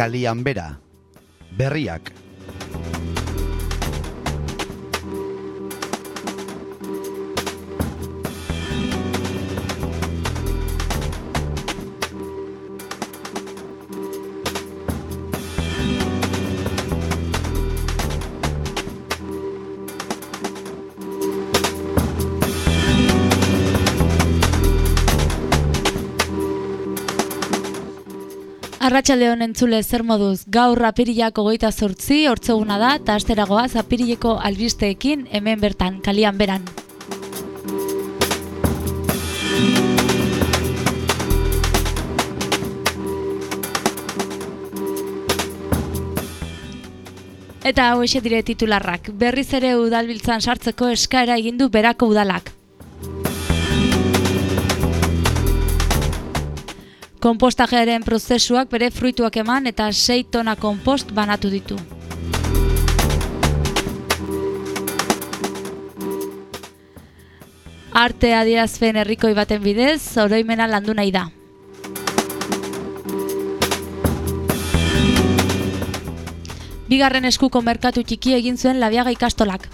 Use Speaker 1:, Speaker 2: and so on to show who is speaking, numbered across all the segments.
Speaker 1: kalian bera. Berriak.
Speaker 2: Arratxalde honen entzule zer moduz, gaur apirilako goita zortzi, hortzeguna da, eta asteragoa apirileko albisteekin hemen bertan, kalian beran. Eta hau dire titularrak, berriz ere udalbiltzan sartzeko eskaera egindu berako udalak. Kompostajearen prozesuak bere fruituak eman eta 6 tona kompost banatu ditu. Arte adierazpen herrikoi baten bidez, oroimena landu nahi da. Bigarren eskuko merkatu txiki egin zuen labiaga ikastolak.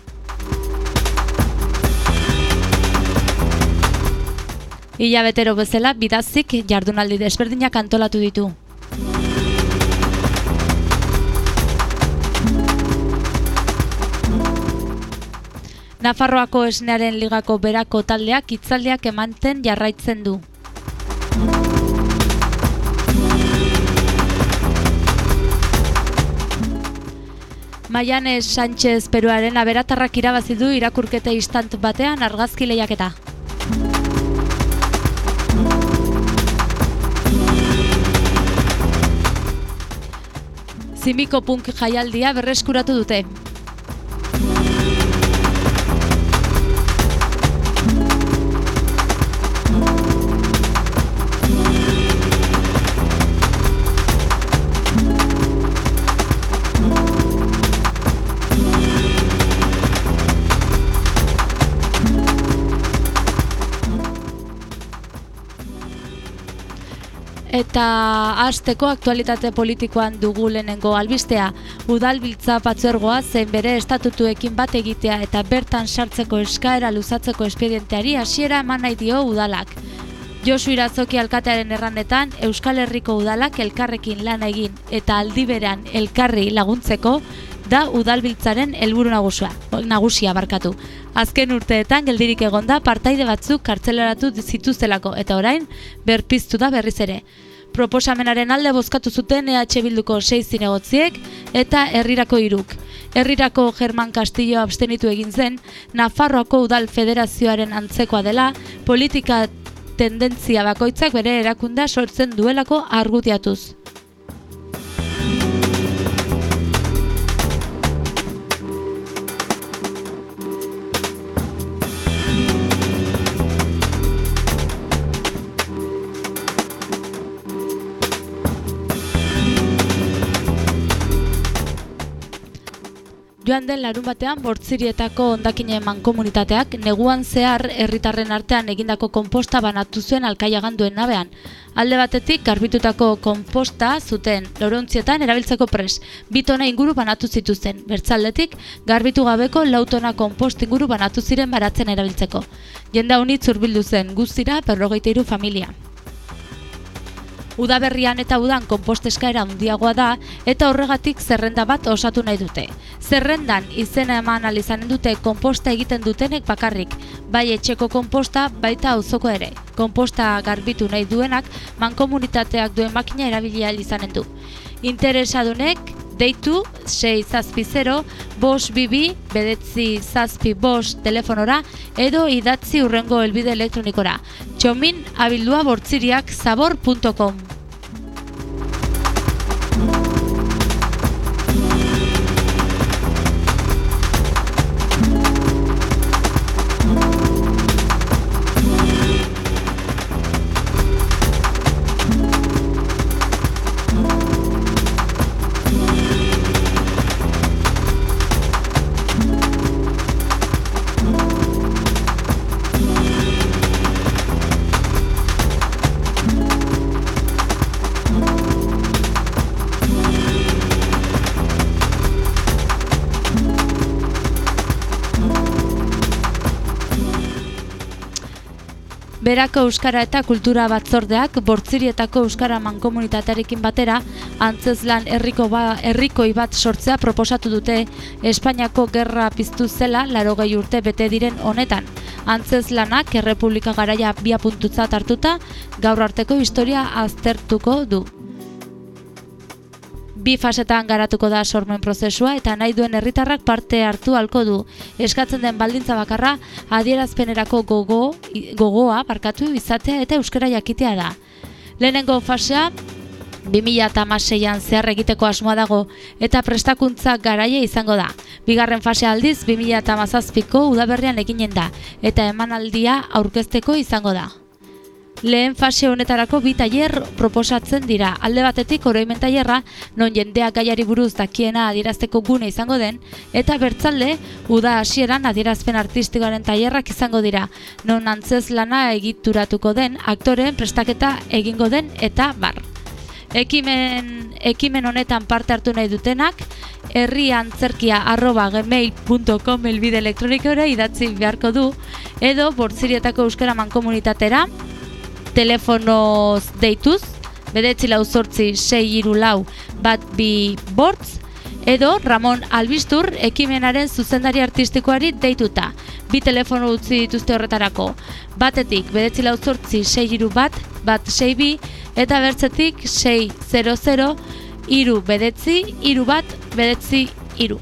Speaker 2: Ila betero bezala, bidazik jardunaldi desberdinak antolatu ditu. Nafarroako esnearen ligako berako taldeak itzaldiak emanten jarraitzen du. Maiane Sánchez Peruaren aberatarrak irabazi du irakurketa instant batean argazki lehiaketa. Zimiko punk jaialdia berreskuratu dute. Eta hasteko aktualitate politikoan dugu lehenengo albistea. Udalbiltza patzuergoa zen bere estatutuekin bat egitea eta bertan sartzeko eskaera luzatzeko espedienteari hasiera eman nahi dio udalak. Josu Irazoki alkatearen erranetan, Euskal Herriko udalak elkarrekin lan egin eta aldiberan elkarri laguntzeko da udalbiltzaren helburu nagusia, nagusia barkatu. Azken urteetan geldirik egonda partaide batzuk kartzelaratu zituztelako eta orain berpiztu da berriz ere proposamenaren alde bozkatu zuten EH Bilduko 6 zinegotziek eta herrirako iruk. Herrirako German Castillo abstenitu egin zen, Nafarroako Udal Federazioaren antzekoa dela, politika tendentzia bakoitzak bere erakunda sortzen duelako argutiatuz. Joan den larun batean bortzirietako ondakine eman komunitateak neguan zehar herritarren artean egindako konposta banatu zuen alkaiagan duen nabean. Alde batetik garbitutako konposta zuten lorontzietan erabiltzeko pres. Bitona inguru banatu zituzten. Bertzaldetik garbitu gabeko lautona konpost inguru banatu ziren baratzen erabiltzeko. Jenda unitz urbildu zen guztira perrogeiteiru familia. Udaberrian eta udan konposteskaera handiagoa da eta horregatik zerrenda bat osatu nahi dute. Zerrendan izena eman alizanen dute konposta egiten dutenek bakarrik, bai etxeko konposta baita auzoko ere. Konposta garbitu nahi duenak mankomunitateak duen makina erabilia izanen du. Interesadunek deitu 6 zazpi 0, bos bibi, bedetzi zazpi bos telefonora, edo idatzi urrengo elbide elektronikora. Txomin abildua bortziriak zabor.com Berako Euskara eta Kultura Batzordeak bortzirietako Euskara mankomunitatearekin batera antzezlan herriko ba, herrikoi bat sortzea proposatu dute Espainiako gerra piztu zela larogei urte bete diren honetan. Antzeslanak errepublika garaia bia puntutza hartuta gaur arteko historia aztertuko du bi fasetan garatuko da sormen prozesua eta nahi duen herritarrak parte hartu halko du. Eskatzen den baldintza bakarra adierazpenerako gogo, gogoa barkatu izatea eta euskara jakitea da. Lehenengo fasea 2006an zehar egiteko asmoa dago eta prestakuntza garaia izango da. Bigarren fase aldiz 2017ko udaberrian eginen da eta emanaldia aurkezteko izango da. Lehen fase honetarako bi tailer proposatzen dira. Alde batetik oroimen tailerra non jendeak gaiari buruz dakiena adierazteko gune izango den eta bertzalde uda hasieran adierazpen artistikoaren tailerrak izango dira. Non antzez lana egituratuko den, aktoren prestaketa egingo den eta bar. Ekimen, ekimen honetan parte hartu nahi dutenak, herri antzerkia arroba gmail.com elbide elektronikora idatzi beharko du, edo bortzirietako euskara mankomunitatera, telefonoz deituz, bedetzi lau sortzi sei iru lau bat bi bortz, edo Ramon Albistur ekimenaren zuzendari artistikoari deituta. Bi telefono utzi dituzte horretarako. Batetik bedetzi lau sortzi sei iru bat, bat sei bi, eta bertzetik sei zero zero iru bedetzi, iru bat bedetzi iru.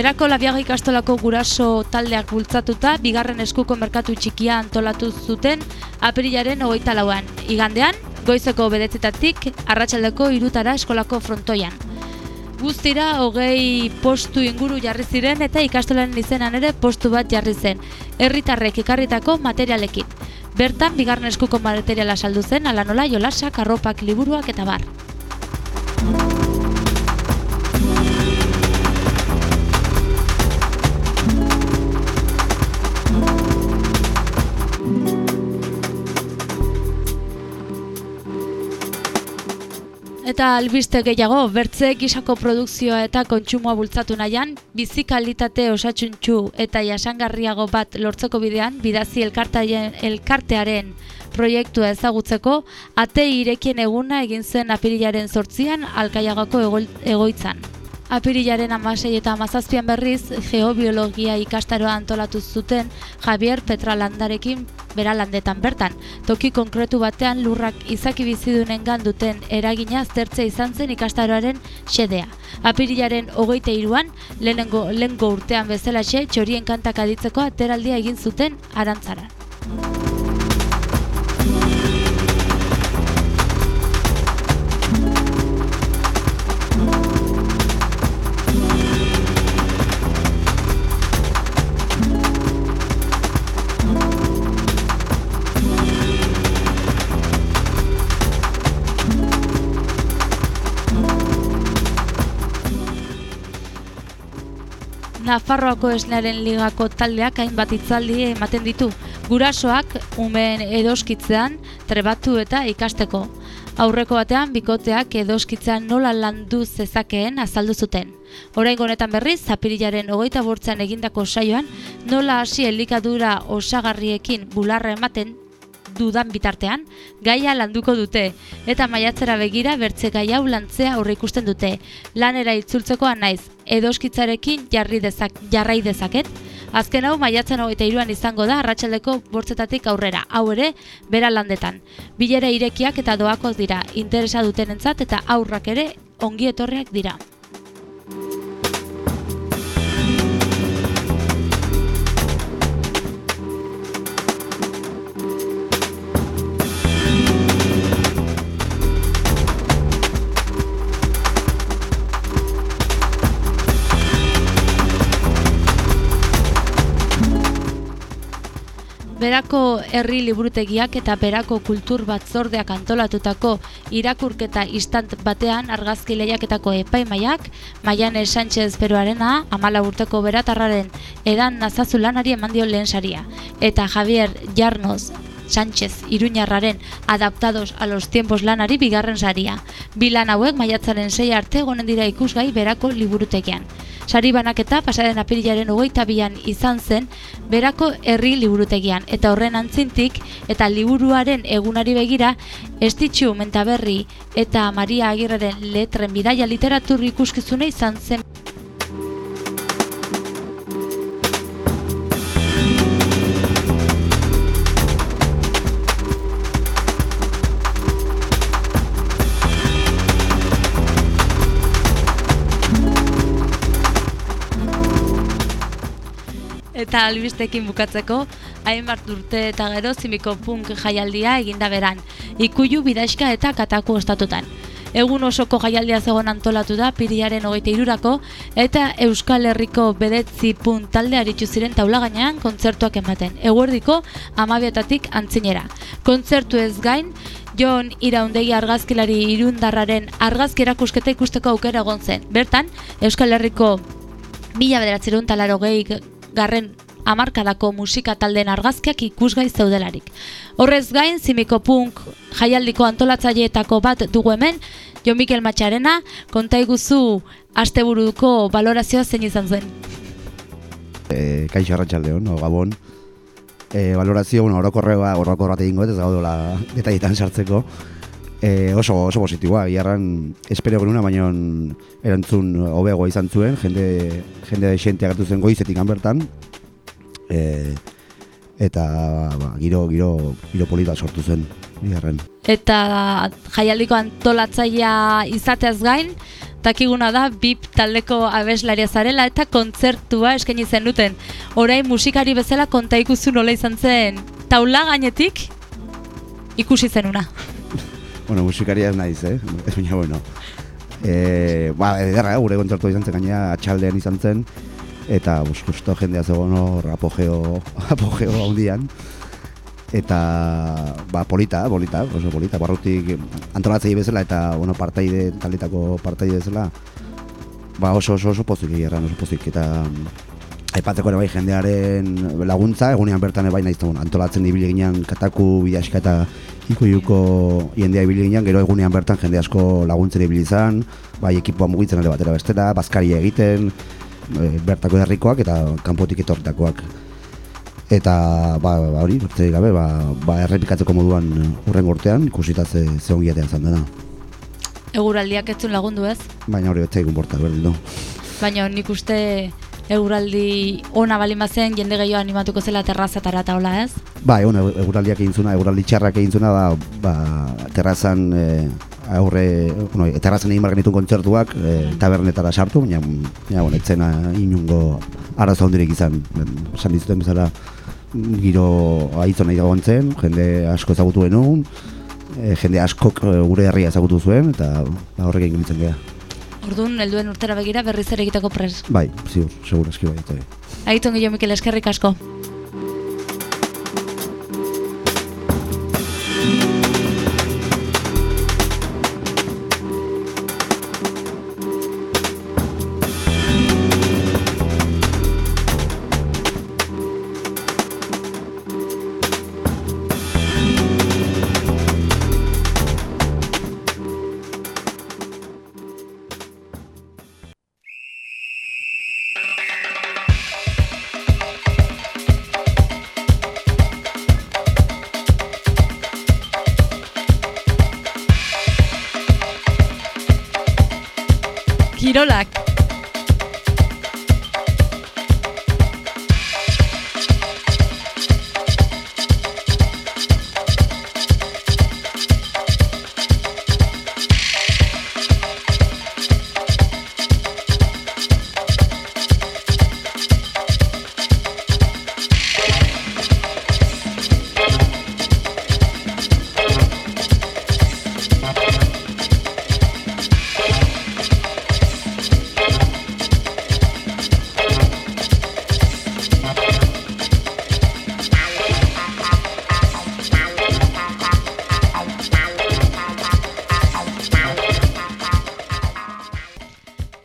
Speaker 2: Berako labiaga ikastolako guraso taldeak bultzatuta, bigarren eskuko merkatu txikia antolatu zuten apirilaren hogeita lauan. Igandean, goizeko bedetzetatik, arratsaldeko irutara eskolako frontoian. Guztira, hogei postu inguru jarri ziren eta ikastolaren izenan ere postu bat jarri zen, herritarrek ikarritako materialekin. Bertan, bigarren eskuko materiala saldu zen, ala nola, jolasak, arropak, liburuak eta bar. Eta albiste gehiago, bertze gisako produkzioa eta kontsumoa bultzatu nahian, bizi kalitate osatxuntxu eta jasangarriago bat lortzeko bidean, bidazi elkartearen proiektua ezagutzeko, ate irekien eguna egin zen apirilaren sortzian alkaiagako egoitzan. Apirilaren amasei eta amazazpian berriz, geobiologia ikastaroa antolatu zuten Javier Petralandarekin beralandetan bertan. Toki konkretu batean lurrak izaki bizidunen duten eragina aztertzea izan zen ikastaroaren xedea. Apirilaren hogeite iruan, lehenengo, lehengo urtean bezala xe, txorien kantak aditzeko ateraldia egin zuten arantzaran. Nafarroako esnearen ligako taldeak hainbat itzaldi ematen ditu, gurasoak umeen edoskitzean trebatu eta ikasteko. Aurreko batean bikoteak edoskitzean nola landu zezakeen azaldu zuten. Orain honetan berriz, zapirilaren hogeita bortzean egindako saioan, nola hasi elikadura osagarriekin bularra ematen dudan bitartean, gaia landuko dute, eta maiatzera begira bertze gai hau lantzea aurre ikusten dute. Lanera itzultzekoa naiz, edoskitzarekin jarri dezak, jarrai dezaket, Azken hau maiatzen hogeita iruan izango da arratsaldeko bortzetatik aurrera, hau ere, bera landetan. Bilera irekiak eta doakoak dira, interesa dutenentzat eta aurrak ere ongi etorriak dira. Berako herri liburutegiak eta berako kultur batzordeak antolatutako irakurketa istant batean argazki lehiaketako epaimaiak, Maiane Sánchez Peruarena, amala urteko beratarraren edan nazazulanari eman dio lehen saria. Eta Javier Jarnos Sánchez Iruñarraren adaptados a los tiempos lanari bigarren saria. Bi lan hauek maiatzaren sei arte gonen dira ikusgai berako liburutegian. Sari banaketa pasaren apirilaren hogeita bian izan zen berako herri liburutegian. Eta horren antzintik eta liburuaren egunari begira Estitxu Mentaberri eta Maria Agirreren letren bidaia literatur ikuskizune izan zen. Eta albistekin bukatzeko, hainbat urte eta gero zimiko punk jaialdia eginda beran, ikuyu bidaiska eta kataku ostatutan. Egun osoko jaialdia zegoen antolatu da piriaren hogeita irurako, eta Euskal Herriko bedetzi punt talde aritzu ziren taula gainean kontzertuak ematen. Eguerdiko amabietatik antzinera. Kontzertu ez gain, Jon Iraundegi argazkilari irundarraren argazki erakusketa ikusteko aukera egon zen. Bertan, Euskal Herriko mila bederatzerun talaro gehi garren amarkadako musika taldeen argazkiak ikusgai zeudelarik. Horrez gain, zimiko punk jaialdiko antolatzaileetako bat dugu hemen, Jo Mikel Matxarena, konta iguzu asteburuko balorazioa zein izan zen.
Speaker 1: E, kaixo arratxalde hon, gabon. E, balorazio, bueno, orokorre bat, orokorre bat egingo, ez gaudola detalletan sartzeko. E, oso, oso positiboa, giarran espero genuna, baina erantzun hobeagoa izan zuen, jende, jende xente agertu zen goizetik bertan. E, eta ba, giro, giro, giro polita sortu zen, giarran.
Speaker 2: Eta jaialdiko antolatzaia izateaz gain, takiguna da bip taldeko abeslaria zarela eta kontzertua eskaini zen duten. Orain musikari bezala konta ikuzu nola izan zen taula gainetik ikusi zenuna.
Speaker 1: Bueno, musikaria ez naiz, eh? Baina, bueno. E, ba, ederra, gure kontzertu izan zen gaina atxaldean izan zen. Eta, bus, justo jendea zegoen hor apogeo, apogeo handian. Eta, ba, polita, polita, oso polita. Barrutik antolatzei bezala eta, bueno, partaide, talitako partaide bezala. Ba, oso, oso, oso pozik erran, oso pozik. Eta, aipatzeko ere bai jendearen laguntza, egunean bertan ere bai nahiz, antolatzen ibili ginean kataku, bidaxka eta iko iuko jendea ibili ginean, gero egunean bertan jende asko laguntzen ibili izan, bai ekipoa mugitzen ere batera bestera, bazkaria egiten, e, bertako herrikoak eta kanpotik etorritakoak. Eta ba, ba hori, bertze gabe, ba, ba errepikatzeko moduan urren urtean, ikusita ze, ze ongiatean zan dena.
Speaker 2: Eguraldiak ez lagundu ez?
Speaker 1: Baina hori betzaigun borta, berdin du.
Speaker 2: Baina nik uste eguraldi ona bali mazen jende gehiago animatuko zela terrazatara eta hola ez?
Speaker 1: Ba, egun eguraldiak egin zuna, eguraldi txarrak egin zuna, ba, ba terrazan e, aurre, bueno, terrazan egin barganitun kontzertuak e, tabernetara sartu, baina, ja, bueno, etzena inungo arazo hondirek izan, esan dizuten bezala giro aitzon nahi dagoen zen, jende asko ezagutu genuen, e, jende askok gure herria ezagutu zuen, eta horrek egin gilitzen geha.
Speaker 2: Orduan, helduen urtera begira berriz ere egiteko pres.
Speaker 1: Bai, ziur, segur eski bai.
Speaker 2: Aiton gilo Mikel, eskerrik asko.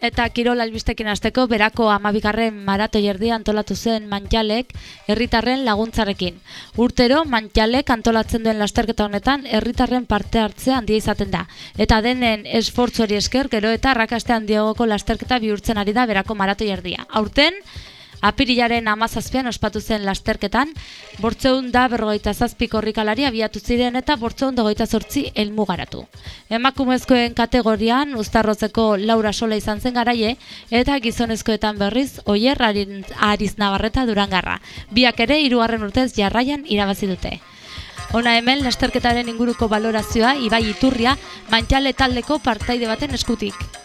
Speaker 2: Eta Kirol albistekin hasteko berako amabigarren marato jerdia antolatu zen mantjalek herritarren laguntzarekin. Urtero mantjalek antolatzen duen lasterketa honetan herritarren parte hartzea handia izaten da. Eta denen esfortzu hori esker gero eta arrakaste handiagoko lasterketa bihurtzen ari da berako marato jerdia. Aurten, Apirilaren amazazpian ospatu zen lasterketan, bortzeun da berrogeita zazpi korrikalari abiatu ziren eta bortzeun dagoita zortzi elmugaratu. Emakumezkoen kategorian, ustarrozeko Laura Sola izan zen garaie, eta gizonezkoetan berriz, oier ariz nabarreta durangarra. Biak ere, hirugarren urtez jarraian irabazi dute. Ona hemen, lasterketaren inguruko valorazioa, Ibai Iturria, mantxale taldeko partaide baten eskutik.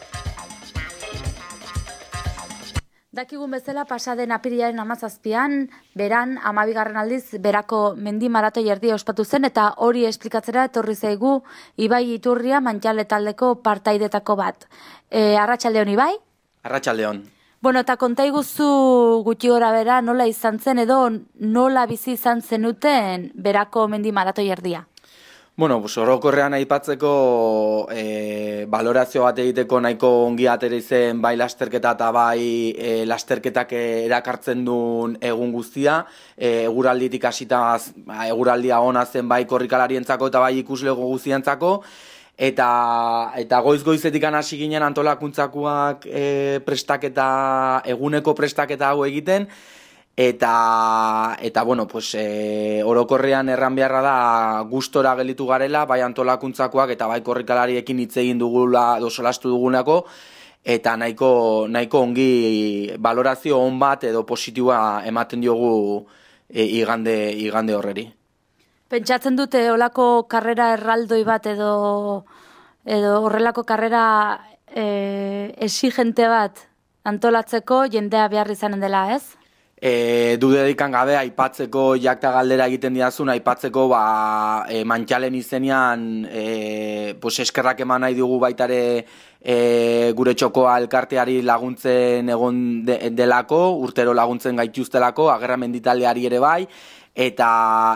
Speaker 2: Dakigun bezala pasaden apirilaren amazazpian, beran, amabigarren aldiz, berako mendi marato jardi ospatu zen, eta hori esplikatzera etorri zaigu Ibai Iturria mantxale taldeko partaidetako bat. E, Arratxaldeon, Ibai?
Speaker 3: Arratxaldeon.
Speaker 2: Bueno, eta konta iguzu gutxi gora bera nola izan zen edo nola bizi izan zenuten berako mendi marato jardia?
Speaker 3: Bueno, pues, orokorrean aipatzeko e, balorazio bat egiteko nahiko ongi atera bai lasterketa eta bai e, lasterketak erakartzen duen egun guztia. E, eguralditik hasita ba, eguraldia ona zen bai korrikalarientzako eta bai ikuslego guztientzako. Eta, eta goiz goizetik hasi ginen antolakuntzakoak e, prestaketa, eguneko prestaketa hau egiten eta eta bueno, pues e, orokorrean erran beharra da gustora gelitu garela, bai antolakuntzakoak eta bai korrikalariekin hitz egin dugula do solastu dugunako eta nahiko nahiko ongi valorazio on bat edo positiboa ematen diogu e, igande igande horreri.
Speaker 2: Pentsatzen dute olako karrera erraldoi bat edo edo horrelako karrera e, exigente bat antolatzeko jendea behar izanen dela, ez?
Speaker 3: E, dudedikan gabe aipatzeko jakta galdera egiten diazun, aipatzeko ba, e, mantxalen izenean e, pues eskerrak eman nahi dugu baitare e, gure txokoa elkarteari laguntzen egon delako, urtero laguntzen gaituztelako, agerra menditaldeari ere bai, eta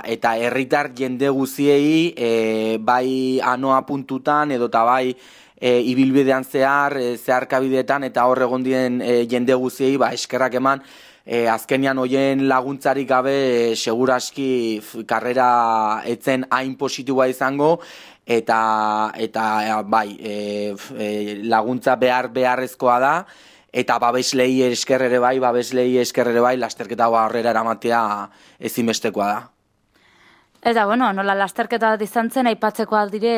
Speaker 3: eta herritar jende guziei e, bai anoa puntutan edo eta bai e, ibilbidean zehar, e, zeharkabideetan eta hor egon dien e, jende guziei ba, eskerrak eman, e, azkenian hoien laguntzarik gabe e, seguraski karrera etzen hain positiboa izango eta eta e, bai e, e, laguntza behar beharrezkoa da eta babeslei esker ere bai babeslei esker ere bai lasterketa aurrera eramatea ezinbestekoa da
Speaker 2: Eta bueno, nola lasterketa bat izan zen aipatzeko aldire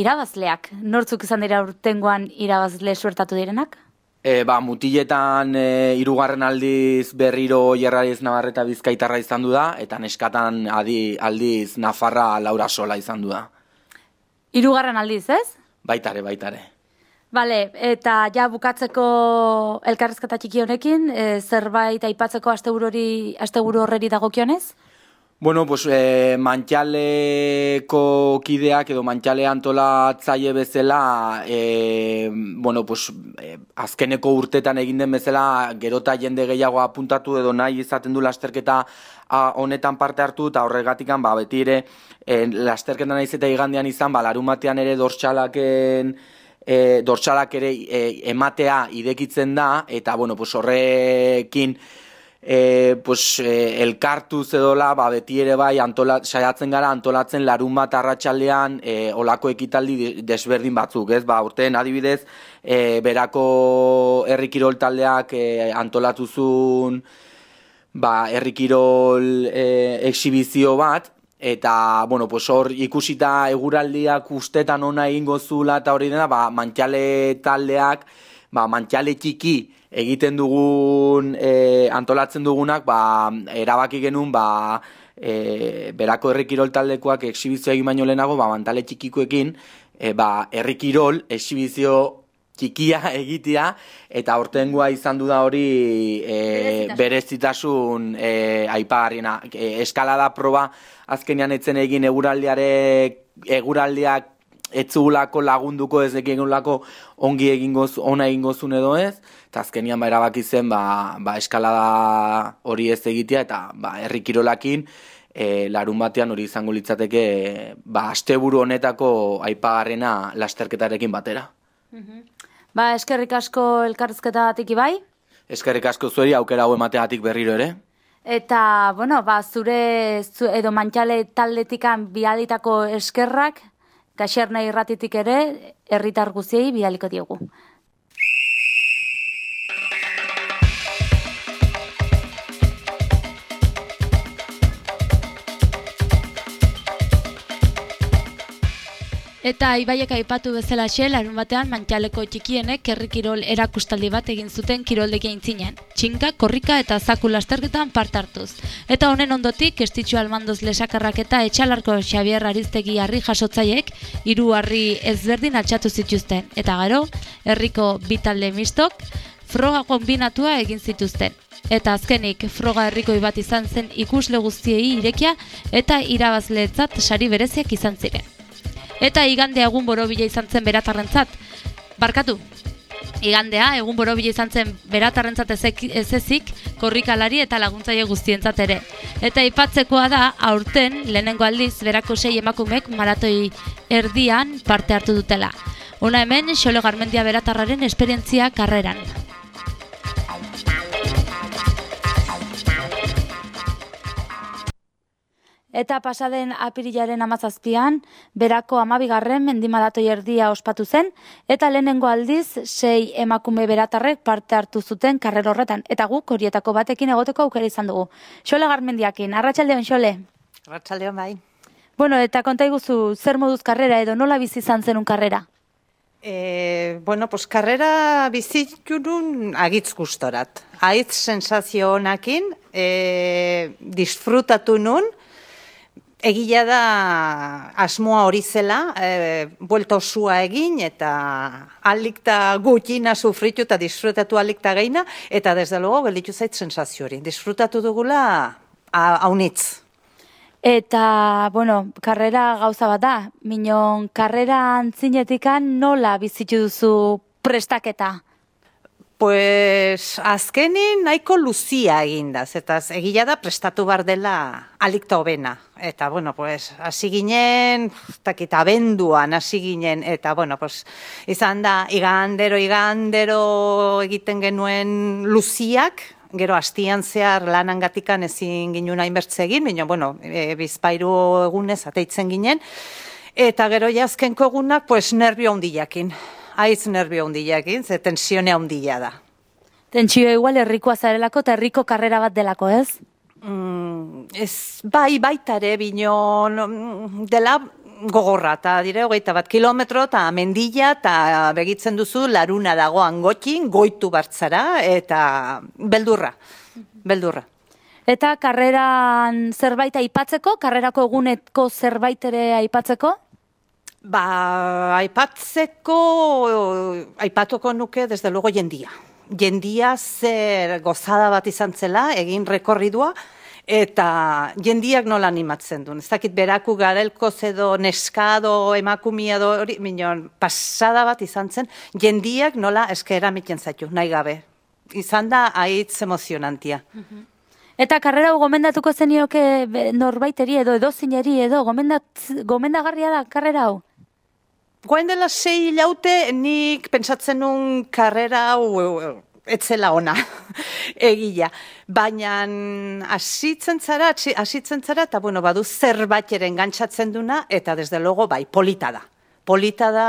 Speaker 2: irabazleak. Nortzuk izan dira urtengoan irabazle suertatu direnak?
Speaker 3: E, ba, mutiletan e, irugarren aldiz berriro jerrariz nabarreta bizkaitarra izan du da, eta neskatan adi, aldiz nafarra laura sola izan du da.
Speaker 2: Irugarren aldiz, ez?
Speaker 3: Baitare, baitare.
Speaker 2: Bale, eta ja bukatzeko elkarrezketa txiki honekin, e, zerbait aipatzeko asteburu horreri dagokionez?
Speaker 3: Bueno, pues e, mantxaleko kideak edo mantxale antolatzaile bezala, e, bueno, pues, e, azkeneko urtetan egin den bezala, gerota jende gehiago apuntatu edo nahi izaten du lasterketa a, honetan parte hartu, eta horregatikan, ba, beti ere, e, lasterketa nahi zeta igandean izan, ba, larumatean ere dortxalaken, e, dortxalak ere e, ematea idekitzen da, eta, bueno, pues, horrekin, e, pues, e, elkartuz edola, ba, beti ere bai, antola, saiatzen gara antolatzen larun bat arratsaldean e, olako ekitaldi desberdin batzuk, ez? Ba, urtean adibidez, e, berako herrikirol taldeak e, antolatuzun ba, herrikirol e, exibizio bat, eta, bueno, pues hor ikusita eguraldiak ustetan ona egingo zula eta hori dena, ba, mantxale taldeak, ba, mantxale txiki, egiten dugun e, antolatzen dugunak ba, erabaki genuen ba, e, berako herrikirol taldekoak exibizio egin baino lehenago ba, mantale txikikoekin e, ba, herrikirol exibizio txikia egitea eta hortengoa izan du da hori e, berezitasun e, aipagarriena. E, eskalada proba azkenean etzen egin eguraldiare eguraldiak etzugulako lagunduko ez egulako ongi egingoz, ona egingozun edo ez, eta azkenian ba erabaki zen ba, ba eskalada hori ez egitea eta ba herrikirolakin e, larun batean hori izango litzateke ba asteburu honetako aipagarrena lasterketarekin batera.
Speaker 2: Mhm. Ba, eskerrik asko elkarrizketa bai.
Speaker 3: Eskerrik asko zueri aukera hau emateatik berriro ere.
Speaker 2: Eta, bueno, ba, zure zu, edo mantxale taldetikan bialitako eskerrak, kaxerna irratitik ere, herritar guziei bialiko diogu. Eta ibaiek aipatu bezala xe, larun batean mantxaleko txikienek herrikirol erakustaldi bat egin zuten kiroldekia intzinen. Txinka, korrika eta zaku lasterketan part hartuz. Eta honen ondotik, estitxu almandoz lesakarrak eta etxalarko Xabier Ariztegi harri jasotzaiek, hiru harri ezberdin altxatu zituzten. Eta gero, herriko bitalde mistok, froga kombinatua egin zituzten. Eta azkenik, froga herriko bat izan zen ikusle guztiei irekia eta irabazleetzat sari bereziak izan ziren eta igandea egun borobila izan zen beratarrentzat. Barkatu, igandea egun borobila izan zen beratarrentzat ez ezik, korrikalari eta laguntzaile guztientzat ere. Eta ipatzekoa da, aurten lehenengo aldiz berako sei emakumek maratoi erdian parte hartu dutela. Una hemen, xolo garmendia beratarraren esperientzia karreran. Eta pasaden apirilaren amazazpian, berako amabigarren mendimalatoi erdia ospatu zen, eta lehenengo aldiz, sei emakume beratarrek parte hartu zuten karrer horretan. Eta guk horietako batekin egoteko aukera izan dugu. Xole garmendiakin, arratsaldeon xole?
Speaker 4: Arratxaldeon bai.
Speaker 2: Bueno, eta konta iguzu, zer moduz karrera edo nola bizi izan zenun karrera?
Speaker 4: E, bueno, pues karrera bizitxunun agitz gustorat. Aitz sensazio honakin, e, disfrutatu nun, Egia da asmoa hori zela, e, buelta osua egin eta alikta gutxina sufritu eta disfrutatu alikta geina, eta desde logo gelditu zait sensazio hori. Disfrutatu dugula haunitz.
Speaker 2: Eta, bueno, karrera gauza bat da, minon karrera antzinetikan nola bizitu duzu prestaketa?
Speaker 4: Pues azkenin nahiko luzia egindaz, eta egila da prestatu bar dela alikta hobena. Eta, bueno, pues, hasi ginen, takita abenduan hasi ginen, eta, bueno, pues, izan da, igandero, igandero egiten genuen luziak, gero hastian zehar lanan gatikan ezin ginen hainbertze egin, baina, bueno, e, bizpairu egunez ateitzen ginen, eta gero jazkenko egunak, pues, nervio handiakin aiz nervio hundiakin, ze tensione handia da.
Speaker 2: Tensio igual herrikoa zarelako eta herriko karrera bat delako, ez?
Speaker 4: Mm, ez bai baitare bino mm, dela gogorra, eta dire, hogeita bat kilometro, eta mendila, eta begitzen duzu, laruna dagoan gotin, goitu bartzara, eta beldurra, beldurra.
Speaker 2: Eta karreran zerbait aipatzeko, karrerako egunetko zerbait ere aipatzeko?
Speaker 4: Ba, aipatzeko, aipatuko nuke, desde luego, jendia. Jendia zer gozada bat izan zela, egin rekorridua, eta jendiak nola animatzen duen. Ez dakit beraku garelko zedo neskado emakumia do hori, minon, pasada bat izan zen, jendiak nola eskera miten zaitu, nahi gabe. Izan da, haitz emozionantia. Mhm.
Speaker 2: Eta karrera gomendatuko zenioke norbaiteri edo edo zineri edo gomendagarria da karrera hau?
Speaker 4: Goain dela sei laute nik pentsatzen nun karrera hau etzela ona egia. Baina asitzen zara, asitzen zara, eta bueno, badu zerbait eren gantzatzen duna, eta desde logo bai, polita da. Polita da,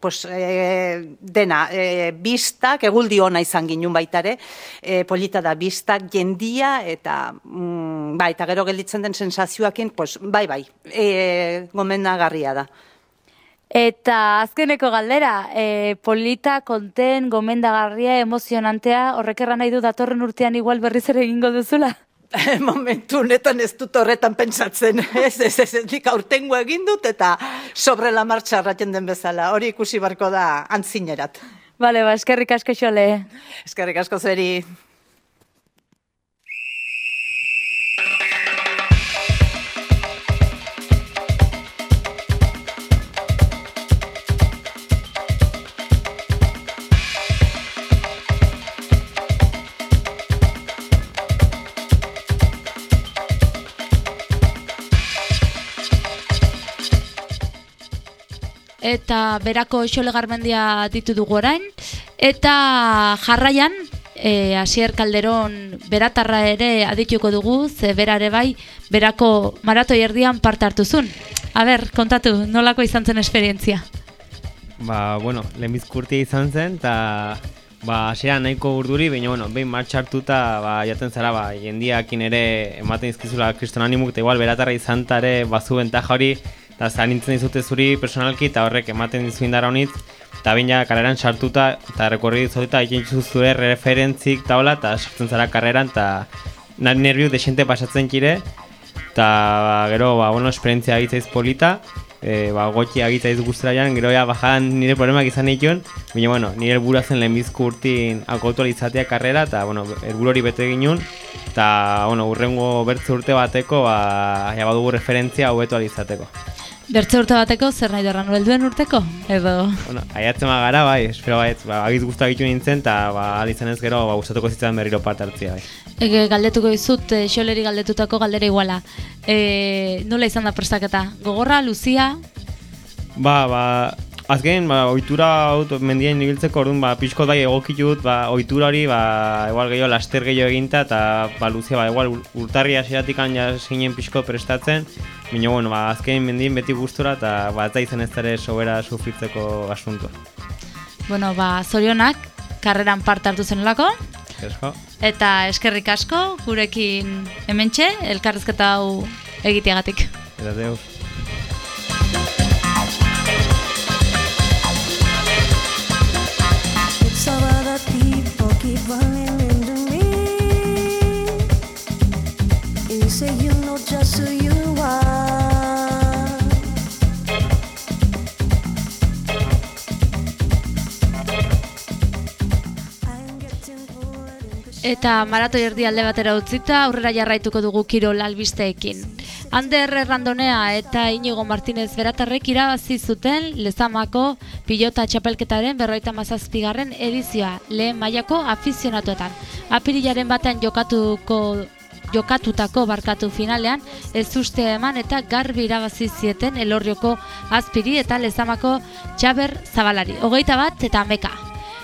Speaker 4: pues, e, dena, e, biztak, eguldi ona izan ginen baitare, e, polita da biztak, jendia, eta, mm, bai, eta gero gelditzen den sensazioakin, pues, bai, bai, e, gomendagarria da.
Speaker 2: Eta azkeneko galdera, e, polita, konten, gomendagarria, emozionantea, horrek erran nahi du datorren urtean igual berriz ere egingo duzula?
Speaker 4: Momentu netan ez dut horretan pentsatzen, ez, ez, ez, ez, nik aurtengo egin dut eta sobre la marcha arraten den bezala, hori ikusi barko da antzinerat.
Speaker 2: Bale, ba, eskerrik asko xole.
Speaker 4: Eskerrik asko zeri.
Speaker 2: Eta berako xole garmendia ditu dugu orain, eta jarraian, e, Asier Calderon beratarra ere adituko dugu, ze berare bai, berako maratoi erdian parte hartuzun. A ber, kontatu, nolako izan zen esperientzia?
Speaker 5: Ba, bueno, lehenbizkurtia izan zen, eta ba, asera nahiko urduri, baina, bueno, behin martxartuta, ba, jaten zara, ba, jendiakin ere ematen izkizula kriston animuk, eta igual beratarra izan ere bazu bentaja hori, eta zara nintzen dizute zuri personalki, eta horrek ematen dizu indara honit, eta baina ja kaleran sartuta, eta rekorri dizu eta egin zure referentzik eta hola, eta sartzen zara karreran, eta nari nerviu desente pasatzen kire, eta ba, gero, ba, bueno, esperientzia egitzaiz polita, e, ba, gotxi agitzaiz guztera jan, gero ja bajadan nire problemak izan dituen, baina, bueno, nire helbura zen lehenbizko urtin izatea karrera, eta, bueno, helburu hori bete ginun, eta, bueno, urrengo bertze urte bateko, ba, ja badugu referentzia hobetu izateko.
Speaker 2: Bertze urte bateko, zer nahi derran duen urteko? Edo...
Speaker 5: Bueno, aiatzen gara, bai, espero bai, ba, agiz guztu egitu nintzen, eta ba, alizan ez gero, ba, gustatuko zitzen berriro parte hartzia, bai.
Speaker 2: Ege, galdetuko izut, e, xoleri galdetutako galdera iguala. E, nola izan da prestaketa? Gogorra, Luzia?
Speaker 5: Ba, ba, Azken, ba, oitura hau mendien ibiltzeko orduan, ba, pixko da egokitut, ba, oitura hori, ba, igual gehiago, laster gehiago eginta, eta, ba, luzia, ba, igual, urtarri asiratik ja zinen pixko prestatzen, baina, bueno, ba, azken mendien beti gustura, eta, ba, da ez ere sobera sufritzeko asunto.
Speaker 2: Bueno, ba, zorionak, karreran parte hartu zenolako.
Speaker 5: Esko.
Speaker 2: Eta eskerrik asko, gurekin hementxe, elkarrezketa hau egiteagatik.
Speaker 5: Eta
Speaker 2: Eta maratoi erdi alde batera utzita aurrera jarraituko dugu kirol albisteekin. Ander Errandonea eta Inigo Martinez beratarrek irabazi zuten lezamako pilota txapelketaren berroita mazazpigarren edizioa lehen mailako afizionatuetan. Apirilaren batean jokatuko jokatutako barkatu finalean ez uste eman eta garbi irabazi zieten elorrioko azpiri eta lezamako txaber zabalari. Hogeita bat eta meka.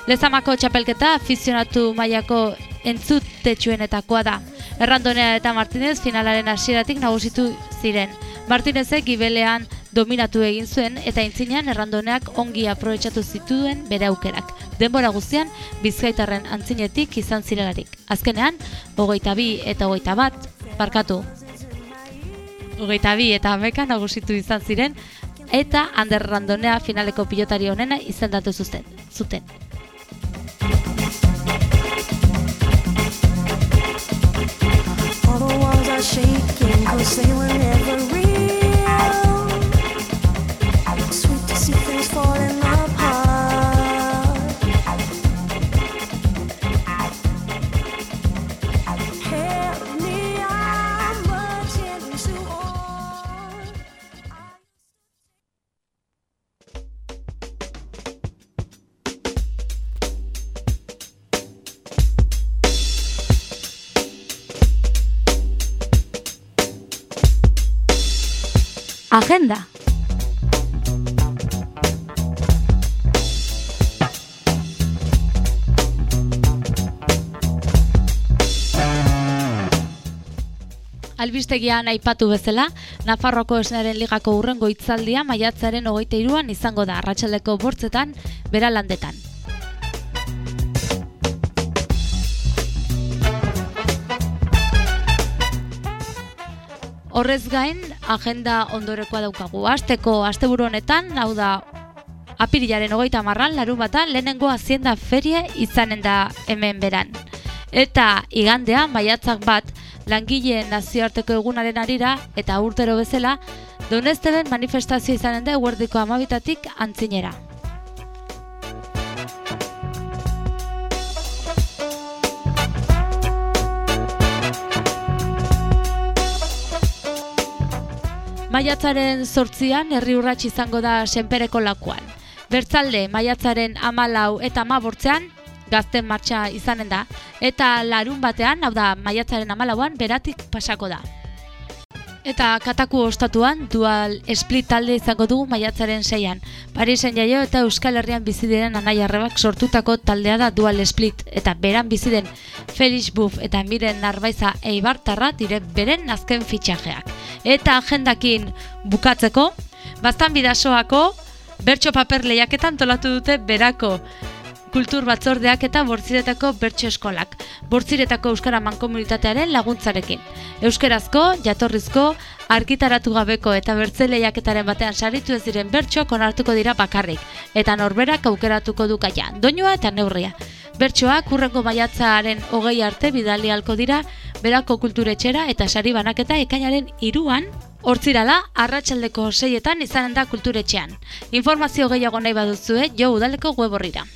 Speaker 2: Lezamako txapelketa afizionatu mailako entzutetxuenetakoa da. Errandonea eta Martinez finalaren hasieratik nagusitu ziren. Martinezek gibelean dominatu egin zuen eta intzinean errandoneak ongi aprobetsatu zituen bere aukerak. Denbora guztian, bizkaitarren antzinetik izan zirelarik. Azkenean, hogeita bi eta hogeita bat, barkatu. Hogeita bi eta ameka nagusitu izan ziren, eta Ander Randonea finaleko pilotari honena izendatu zuten. zuten. Shaking. Cause they were never real Agenda. Albistegian aipatu bezala, Nafarroko esnaren ligako urrengo itzaldia maiatzaren hogeita iruan izango da arratsaldeko bortzetan, bera landetan. Horrez gain, agenda ondorekoa daukagu. Asteko asteburu honetan, hau da apirilaren hogeita marran, larun batan, lehenengo azienda ferie izanen da hemen beran. Eta igandea, maiatzak bat, langile nazioarteko egunaren arira, eta urtero bezala, donesteben manifestazio izanen da eguerdiko amabitatik antzinera. Maiatzaren sortzian herri urrats izango da senpereko lakuan. Bertzalde, maiatzaren amalau eta amabortzean, gazten martxa izanen da, eta larun batean, hau da, maiatzaren amalauan, beratik pasako da. Eta kataku ostatuan dual split talde izango dugu maiatzaren seian. Parisen jaio eta Euskal Herrian bizi diren anai arrebak sortutako taldea da dual split. Eta beran bizi den Felix Buff eta Miren Narbaiza Eibartarra dire beren azken fitxajeak. Eta agendakin bukatzeko, bastan bidasoako bertso paper lehiaketan tolatu dute berako kultur batzordeak eta bortziretako bertso eskolak, bortziretako Euskara Mankomunitatearen laguntzarekin. Euskarazko, jatorrizko, arkitaratu gabeko eta bertze lehiaketaren batean saritu ez diren bertsoak onartuko dira bakarrik, eta norberak aukeratuko du gaia, doinua eta neurria. Bertsoak urrengo maiatzaren hogei arte bidali halko dira berako kulturetxera eta sari banaketa ekainaren iruan Hortzirala, arratsaldeko seietan izanen da kulturetxean. Informazio gehiago nahi baduzue, jo udaleko web horrira.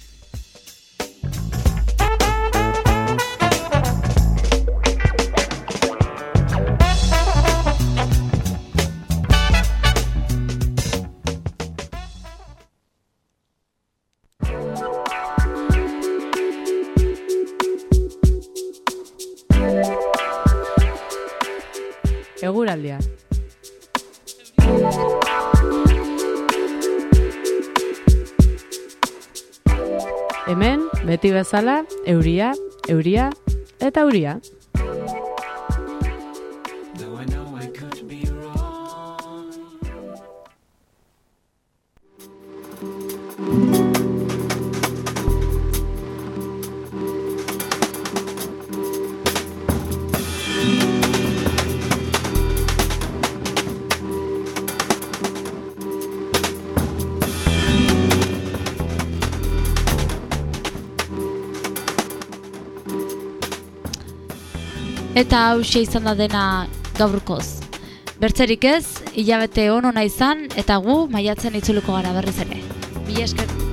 Speaker 6: Eguraldia. Hemen, beti bezala, euria, euria eta euria.
Speaker 2: Eta hause izan da dena gaurkoz. Bertzerik ez, hilabete on ona izan eta gu maiatzen itzuliko gara berriz ere. Mila esker.